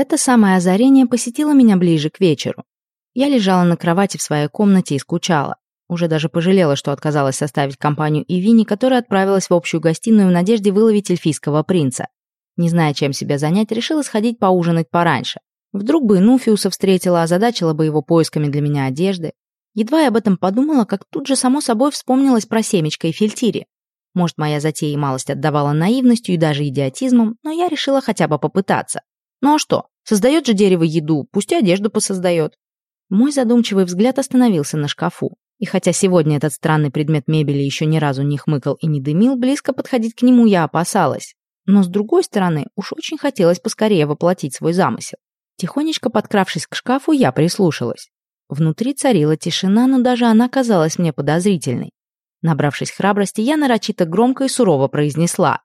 Это самое озарение посетило меня ближе к вечеру. Я лежала на кровати в своей комнате и скучала. Уже даже пожалела, что отказалась составить компанию Ивини, которая отправилась в общую гостиную в надежде выловить эльфийского принца. Не зная, чем себя занять, решила сходить поужинать пораньше. Вдруг бы и Нуфиуса встретила, озадачила бы его поисками для меня одежды. Едва я об этом подумала, как тут же само собой вспомнилось про семечко и фильтири. Может, моя затея и малость отдавала наивностью и даже идиотизмом, но я решила хотя бы попытаться. Ну а что? Создает же дерево еду, пусть и одежду посоздает. Мой задумчивый взгляд остановился на шкафу. И хотя сегодня этот странный предмет мебели еще ни разу не хмыкал и не дымил, близко подходить к нему я опасалась. Но с другой стороны, уж очень хотелось поскорее воплотить свой замысел. Тихонечко подкравшись к шкафу, я прислушалась. Внутри царила тишина, но даже она казалась мне подозрительной. Набравшись храбрости, я нарочито громко и сурово произнесла.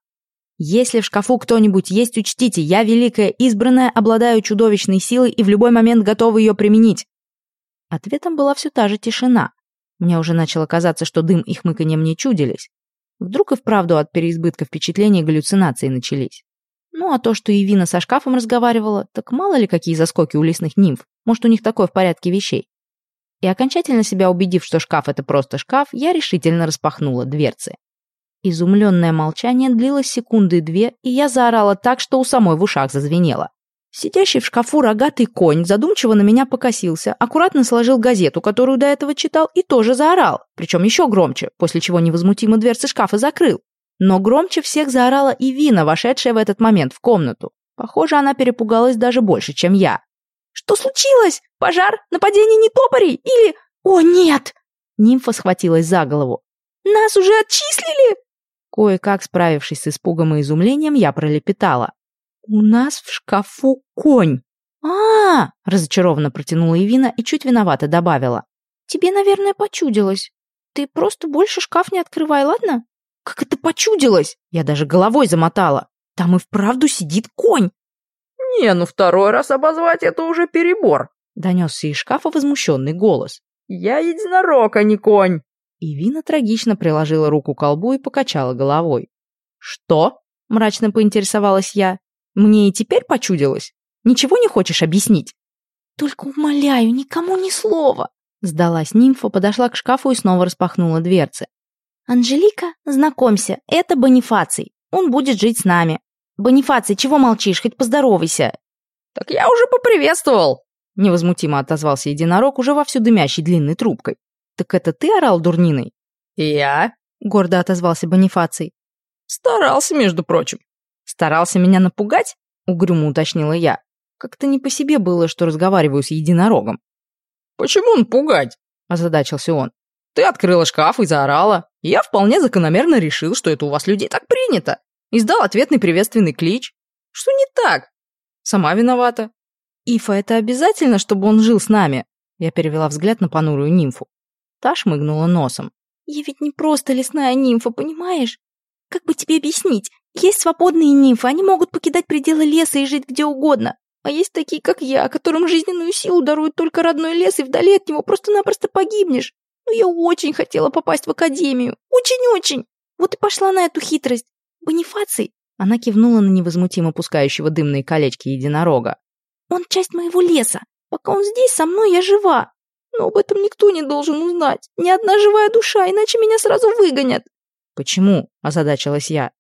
Если в шкафу кто-нибудь есть, учтите, я великая избранная, обладаю чудовищной силой и в любой момент готова ее применить. Ответом была все та же тишина. Мне уже начало казаться, что дым и хмыканье мне чудились. Вдруг и вправду от переизбытка впечатлений галлюцинации начались. Ну а то, что Ивина со шкафом разговаривала, так мало ли какие заскоки у лесных нимф. Может, у них такое в порядке вещей. И окончательно себя убедив, что шкаф это просто шкаф, я решительно распахнула дверцы. Изумленное молчание длилось секунды две, и я заорала так, что у самой в ушах зазвенело. Сидящий в шкафу рогатый конь задумчиво на меня покосился, аккуратно сложил газету, которую до этого читал, и тоже заорал, причем еще громче, после чего невозмутимо дверцы шкафа закрыл. Но громче всех заорала и Вина, вошедшая в этот момент в комнату. Похоже, она перепугалась даже больше, чем я. «Что случилось? Пожар? Нападение не топорей? Или... О, нет!» Нимфа схватилась за голову. «Нас уже отчислили?» Кое-как справившись с испугом и изумлением, я пролепетала. «У нас в шкафу конь!» а, -а, -а разочарованно протянула Ивина и чуть виновато добавила. «Тебе, наверное, почудилось. Ты просто больше шкаф не открывай, ладно?» «Как это почудилось?» Я даже головой замотала. «Там и вправду сидит конь!» «Не, ну второй раз обозвать это уже перебор!» Донесся из шкафа возмущенный голос. «Я единорог, а не конь!» И Вина трагично приложила руку к колбу и покачала головой. «Что?» — мрачно поинтересовалась я. «Мне и теперь почудилось? Ничего не хочешь объяснить?» «Только умоляю, никому ни слова!» Сдалась нимфа, подошла к шкафу и снова распахнула дверцы. «Анжелика, знакомься, это Бонифаций. Он будет жить с нами. Бонифаций, чего молчишь? Хоть поздоровайся!» «Так я уже поприветствовал!» Невозмутимо отозвался единорог, уже вовсю дымящей длинной трубкой. «Так это ты орал дурниной?» «Я?» — гордо отозвался Бонифаций. «Старался, между прочим». «Старался меня напугать?» — угрюмо уточнила я. Как-то не по себе было, что разговариваю с единорогом. «Почему он пугать?» — озадачился он. «Ты открыла шкаф и заорала. Я вполне закономерно решил, что это у вас людей так принято. Издал ответный приветственный клич. Что не так? Сама виновата». «Ифа, это обязательно, чтобы он жил с нами?» Я перевела взгляд на понурую нимфу. Та шмыгнула носом. «Я ведь не просто лесная нимфа, понимаешь? Как бы тебе объяснить? Есть свободные нимфы, они могут покидать пределы леса и жить где угодно. А есть такие, как я, которым жизненную силу дарует только родной лес, и вдали от него просто-напросто погибнешь. Но я очень хотела попасть в академию. Очень-очень. Вот и пошла на эту хитрость. Бонифаций, она кивнула на невозмутимо пускающего дымные колечки единорога. Он часть моего леса. Пока он здесь, со мной я жива. Но об этом никто не должен узнать. Ни одна живая душа, иначе меня сразу выгонят. Почему? озадачилась я.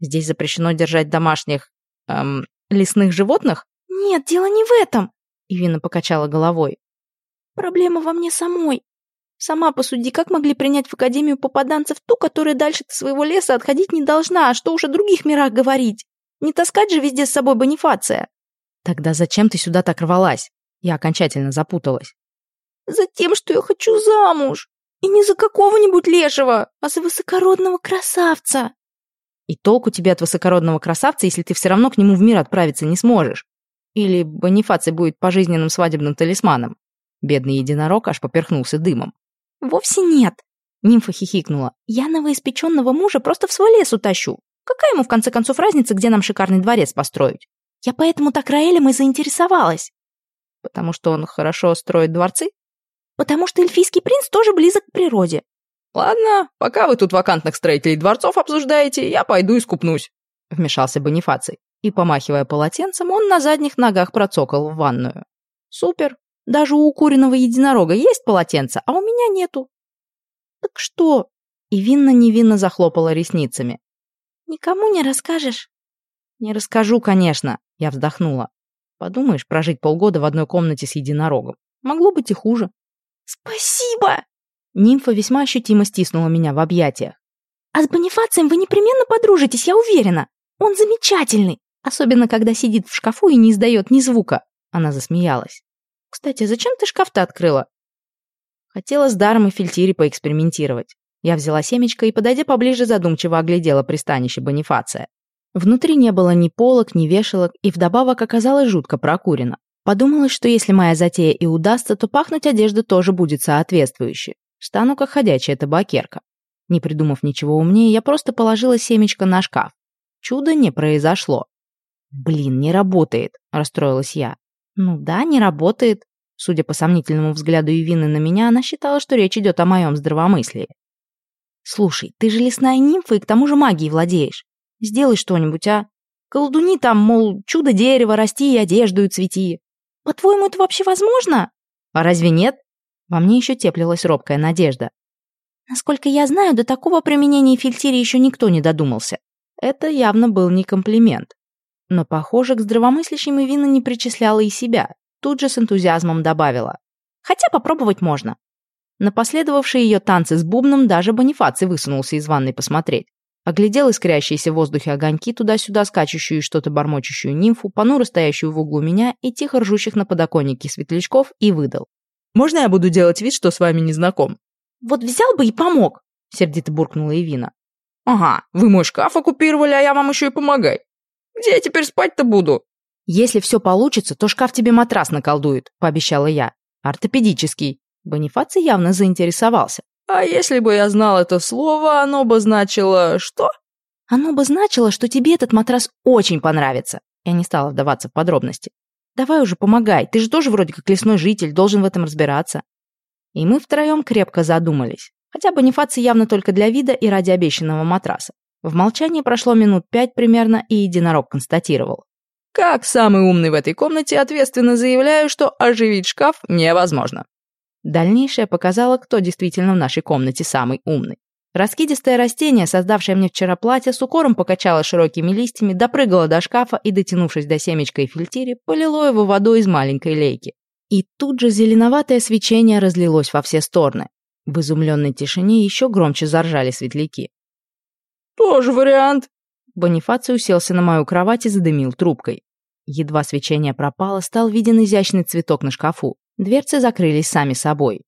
Здесь запрещено держать домашних... эм... лесных животных? Нет, дело не в этом. Ивина покачала головой. Проблема во мне самой. Сама посуди, как могли принять в Академию попаданцев ту, которая дальше своего леса отходить не должна, а что уж о других мирах говорить? Не таскать же везде с собой бонифация. Тогда зачем ты сюда так рвалась? Я окончательно запуталась. Затем, что я хочу замуж. И не за какого-нибудь лешего, а за высокородного красавца. И толку тебе от высокородного красавца, если ты все равно к нему в мир отправиться не сможешь. Или Бонифаций будет пожизненным свадебным талисманом. Бедный единорог аж поперхнулся дымом. Вовсе нет. Нимфа хихикнула. Я новоиспеченного мужа просто в свой лес утащу. Какая ему, в конце концов, разница, где нам шикарный дворец построить? Я поэтому так Раэлем и заинтересовалась. Потому что он хорошо строит дворцы? Потому что эльфийский принц тоже близок к природе. «Ладно, пока вы тут вакантных строителей дворцов обсуждаете, я пойду и скупнусь», — вмешался Бонифаций. И, помахивая полотенцем, он на задних ногах процокал в ванную. Супер. Даже у укуренного единорога есть полотенце, а у меня нету. Так что? И винно-невинно захлопала ресницами. Никому не расскажешь? Не расскажу, конечно, я вздохнула. Подумаешь, прожить полгода в одной комнате с единорогом. Могло быть и хуже. Спасибо! Нимфа весьма ощутимо стиснула меня в объятиях. А с Бонифацием вы непременно подружитесь, я уверена. Он замечательный. Особенно, когда сидит в шкафу и не издает ни звука. Она засмеялась. Кстати, зачем ты шкаф-то открыла? Хотела с даром и фильтире поэкспериментировать. Я взяла семечко и, подойдя поближе, задумчиво оглядела пристанище Бонифация. Внутри не было ни полок, ни вешалок, и вдобавок оказалось жутко прокурено. Подумалось, что если моя затея и удастся, то пахнуть одежда тоже будет соответствующе. Стану как ходячая табакерка. Не придумав ничего умнее, я просто положила семечко на шкаф. Чудо не произошло. «Блин, не работает», — расстроилась я. «Ну да, не работает». Судя по сомнительному взгляду Ивины на меня, она считала, что речь идет о моем здравомыслии. «Слушай, ты же лесная нимфа и к тому же магией владеешь. Сделай что-нибудь, а? Колдуни там, мол, чудо дерево, расти и одежду и цвети. По-твоему, это вообще возможно? А разве нет? Во мне еще теплилась робкая надежда. Насколько я знаю, до такого применения фильтире еще никто не додумался. Это явно был не комплимент. Но, похоже, к здравомыслящим Ивина не причисляла и себя. Тут же с энтузиазмом добавила. Хотя попробовать можно. На последовавшие ее танцы с бубном даже Бонифаций высунулся из ванной посмотреть. Оглядел искрящиеся в воздухе огоньки, туда-сюда скачущую и что-то бормочущую нимфу, понуро стоящую в углу меня и тихо ржущих на подоконнике светлячков, и выдал. «Можно я буду делать вид, что с вами не знаком?» «Вот взял бы и помог!» — сердито буркнула Ивина. «Ага, вы мой шкаф оккупировали, а я вам еще и помогай. Где я теперь спать-то буду?» «Если все получится, то шкаф тебе матрас наколдует», — пообещала я. «Ортопедический». Бонифаций явно заинтересовался. А если бы я знал это слово, оно бы значило что? Оно бы значило, что тебе этот матрас очень понравится. Я не стала вдаваться в подробности. Давай уже помогай, ты же тоже вроде как лесной житель, должен в этом разбираться. И мы втроем крепко задумались. Хотя Бонифаций явно только для вида и ради обещанного матраса. В молчании прошло минут пять примерно, и единорог констатировал. Как самый умный в этой комнате ответственно заявляю, что оживить шкаф невозможно. Дальнейшее показало, кто действительно в нашей комнате самый умный. Раскидистое растение, создавшее мне вчера платье, с укором покачало широкими листьями, допрыгало до шкафа и, дотянувшись до семечка и фильтире, полило его водой из маленькой лейки. И тут же зеленоватое свечение разлилось во все стороны. В изумленной тишине еще громче заржали светляки. «Тоже вариант!» Бонифаций уселся на мою кровать и задымил трубкой. Едва свечение пропало, стал виден изящный цветок на шкафу. Дверцы закрылись сами собой.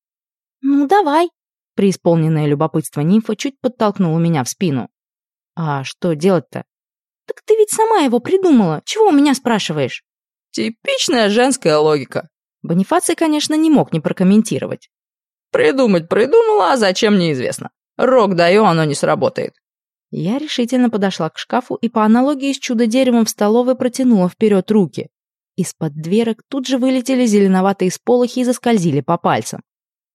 «Ну, давай!» Преисполненное любопытство нимфа чуть подтолкнула меня в спину. «А что делать-то?» «Так ты ведь сама его придумала. Чего у меня спрашиваешь?» «Типичная женская логика». Бонифаций, конечно, не мог не прокомментировать. «Придумать придумала, а зачем неизвестно. Рок даю, оно не сработает». Я решительно подошла к шкафу и по аналогии с чудо-деревом в столовой протянула вперед руки. Из-под дверок тут же вылетели зеленоватые сполохи и заскользили по пальцам.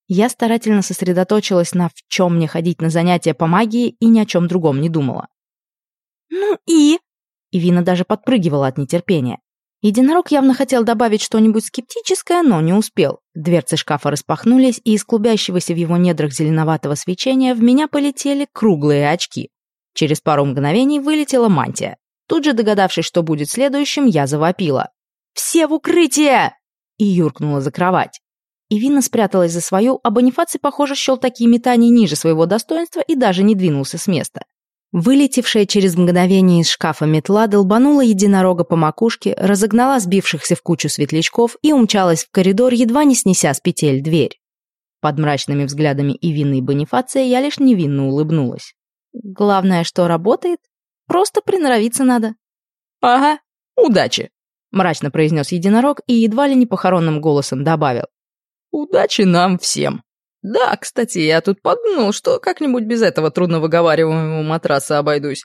Я старательно сосредоточилась на в чем мне ходить на занятия по магии и ни о чем другом не думала. «Ну и?» Ивина даже подпрыгивала от нетерпения. Единорог явно хотел добавить что-нибудь скептическое, но не успел. Дверцы шкафа распахнулись, и из клубящегося в его недрах зеленоватого свечения в меня полетели круглые очки. Через пару мгновений вылетела мантия. Тут же догадавшись, что будет следующим, я завопила. «Все в укрытие!» и юркнула за кровать. Ивина спряталась за свою, а Бонифаций, похоже, счел такие метания ниже своего достоинства и даже не двинулся с места. Вылетевшая через мгновение из шкафа метла долбанула единорога по макушке, разогнала сбившихся в кучу светлячков и умчалась в коридор, едва не снеся с петель дверь. Под мрачными взглядами Ивины и Бонифация я лишь невинно улыбнулась. Главное, что работает, просто приноровиться надо. «Ага, удачи!» Мрачно произнес единорог и едва ли не похоронным голосом добавил. «Удачи нам всем!» «Да, кстати, я тут подумал, что как-нибудь без этого трудновыговариваемого матраса обойдусь.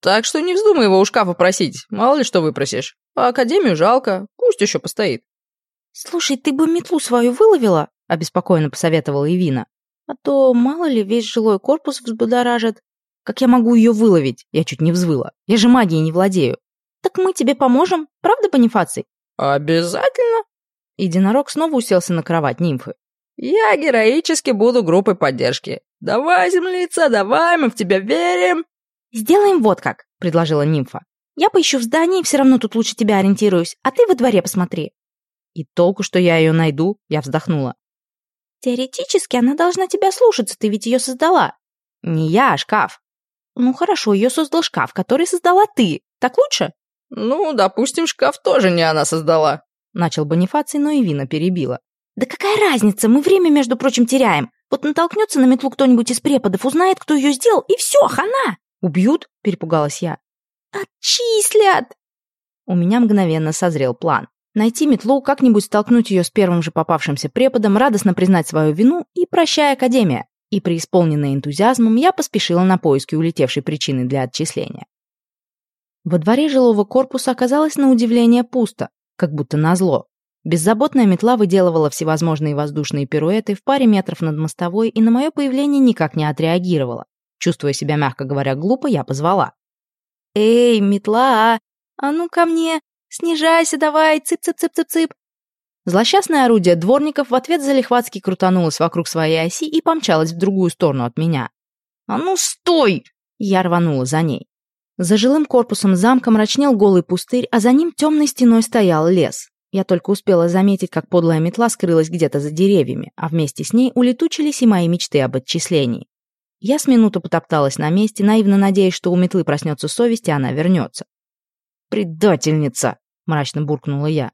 Так что не вздумай его у шкафа просить, мало ли что выпросишь. А Академию жалко, пусть еще постоит». «Слушай, ты бы метлу свою выловила?» — обеспокоенно посоветовала Ивина. «А то, мало ли, весь жилой корпус взбудоражит. Как я могу ее выловить? Я чуть не взвыла. Я же магией не владею. Так мы тебе поможем. Правда, Бонифаций?» «Обязательно!» Единорог снова уселся на кровать нимфы. «Я героически буду группой поддержки. Давай, землица, давай, мы в тебя верим!» «Сделаем вот как», — предложила нимфа. «Я поищу в здании, все равно тут лучше тебя ориентируюсь, а ты во дворе посмотри». «И толку, что я ее найду?» — я вздохнула. «Теоретически она должна тебя слушаться, ты ведь ее создала». «Не я, а шкаф». «Ну хорошо, ее создал шкаф, который создала ты. Так лучше?» «Ну, допустим, шкаф тоже не она создала», — начал Бонифаций, но и Вина перебила. «Да какая разница, мы время, между прочим, теряем. Вот натолкнется на метлу кто-нибудь из преподов, узнает, кто ее сделал, и все, хана!» «Убьют?» — перепугалась я. «Отчислят!» У меня мгновенно созрел план. Найти метлу, как-нибудь столкнуть ее с первым же попавшимся преподом, радостно признать свою вину и прощай, Академия. И преисполненная энтузиазмом, я поспешила на поиски улетевшей причины для отчисления. Во дворе жилого корпуса оказалось на удивление пусто, как будто назло. Беззаботная метла выделывала всевозможные воздушные пируэты в паре метров над мостовой и на мое появление никак не отреагировала. Чувствуя себя, мягко говоря, глупо, я позвала. «Эй, метла, а ну ко мне! Снижайся давай, цып-цып-цып-цып-цып!» Злосчастное орудие дворников в ответ залихватски крутанулось вокруг своей оси и помчалось в другую сторону от меня. «А ну стой!» Я рванула за ней. За жилым корпусом замка мрачнел голый пустырь, а за ним темной стеной стоял лес. Я только успела заметить, как подлая метла скрылась где-то за деревьями, а вместе с ней улетучились и мои мечты об отчислении. Я с минуту потопталась на месте, наивно надеясь, что у метлы проснется совесть, и она вернется. «Предательница!» — мрачно буркнула я.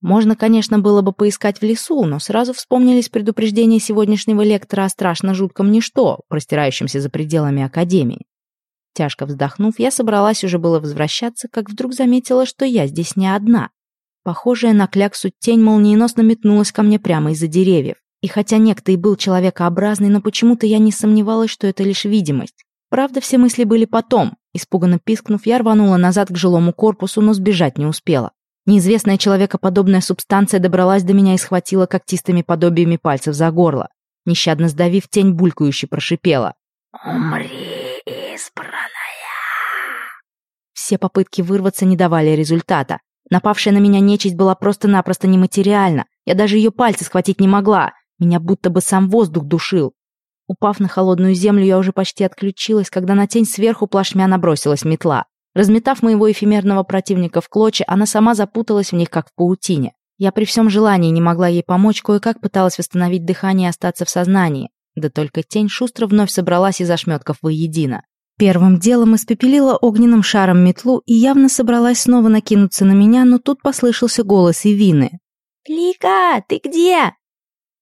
Можно, конечно, было бы поискать в лесу, но сразу вспомнились предупреждения сегодняшнего лектора о страшно жутком ничто, простирающемся за пределами Академии. Тяжко вздохнув, я собралась уже было возвращаться, как вдруг заметила, что я здесь не одна. Похожая на кляксу тень молниеносно метнулась ко мне прямо из-за деревьев. И хотя некто и был человекообразный, но почему-то я не сомневалась, что это лишь видимость. Правда, все мысли были потом. Испуганно пискнув, я рванула назад к жилому корпусу, но сбежать не успела. Неизвестная человекоподобная субстанция добралась до меня и схватила когтистыми подобиями пальцев за горло. Нещадно сдавив, тень булькающе прошипела. «Умри, избранная!» Все попытки вырваться не давали результата. Напавшая на меня нечисть была просто-напросто нематериальна. Я даже ее пальцы схватить не могла. Меня будто бы сам воздух душил. Упав на холодную землю, я уже почти отключилась, когда на тень сверху плашмя набросилась метла. Разметав моего эфемерного противника в клочья, она сама запуталась в них, как в паутине. Я при всем желании не могла ей помочь, кое-как пыталась восстановить дыхание и остаться в сознании. Да только тень шустро вновь собралась из ошметков воедино. Первым делом испепелила огненным шаром метлу и явно собралась снова накинуться на меня, но тут послышался голос Ивины. «Лика, ты где?»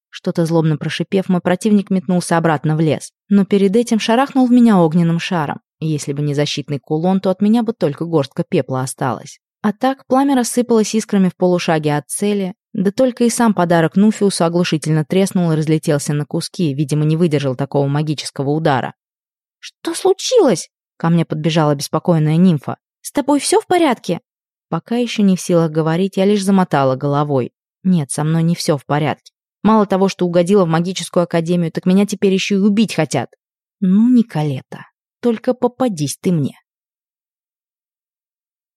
Что-то злобно прошипев, мой противник метнулся обратно в лес, но перед этим шарахнул в меня огненным шаром. Если бы не защитный кулон, то от меня бы только горстка пепла осталась. А так пламя рассыпалось искрами в полушаге от цели, да только и сам подарок Нуфиусу оглушительно треснул и разлетелся на куски, видимо, не выдержал такого магического удара. «Что случилось?» Ко мне подбежала беспокойная нимфа. «С тобой все в порядке?» Пока еще не в силах говорить, я лишь замотала головой. Нет, со мной не все в порядке. Мало того, что угодила в магическую академию, так меня теперь еще и убить хотят. Ну, Николета, только попадись ты мне.